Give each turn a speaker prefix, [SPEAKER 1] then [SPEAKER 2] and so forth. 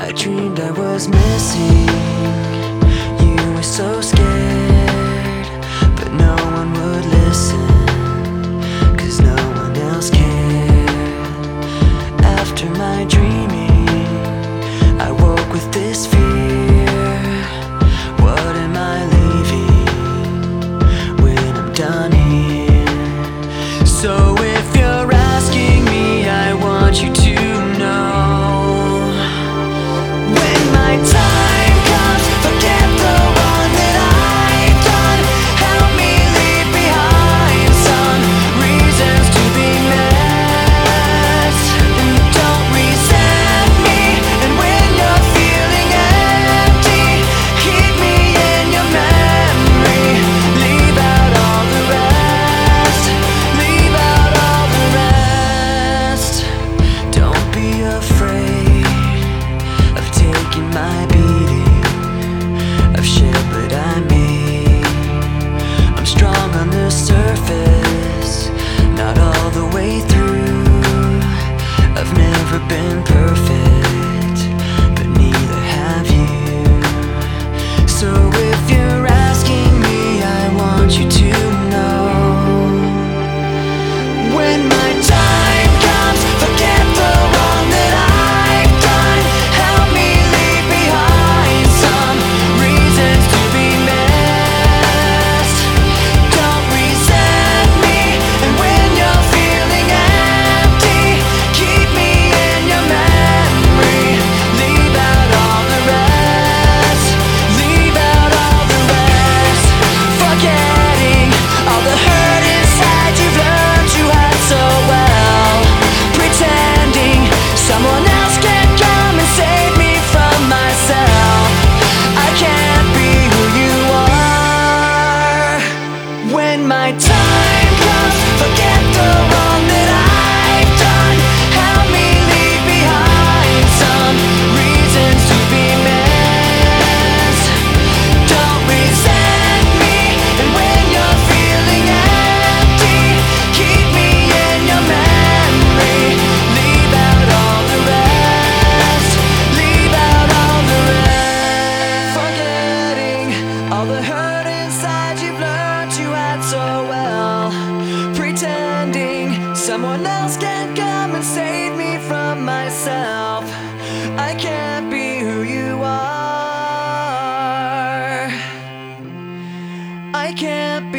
[SPEAKER 1] I dreamed I was missing. hurt inside you've learned you had so well. Pretending someone else can come and save me from myself. I can't be who you are. I can't be.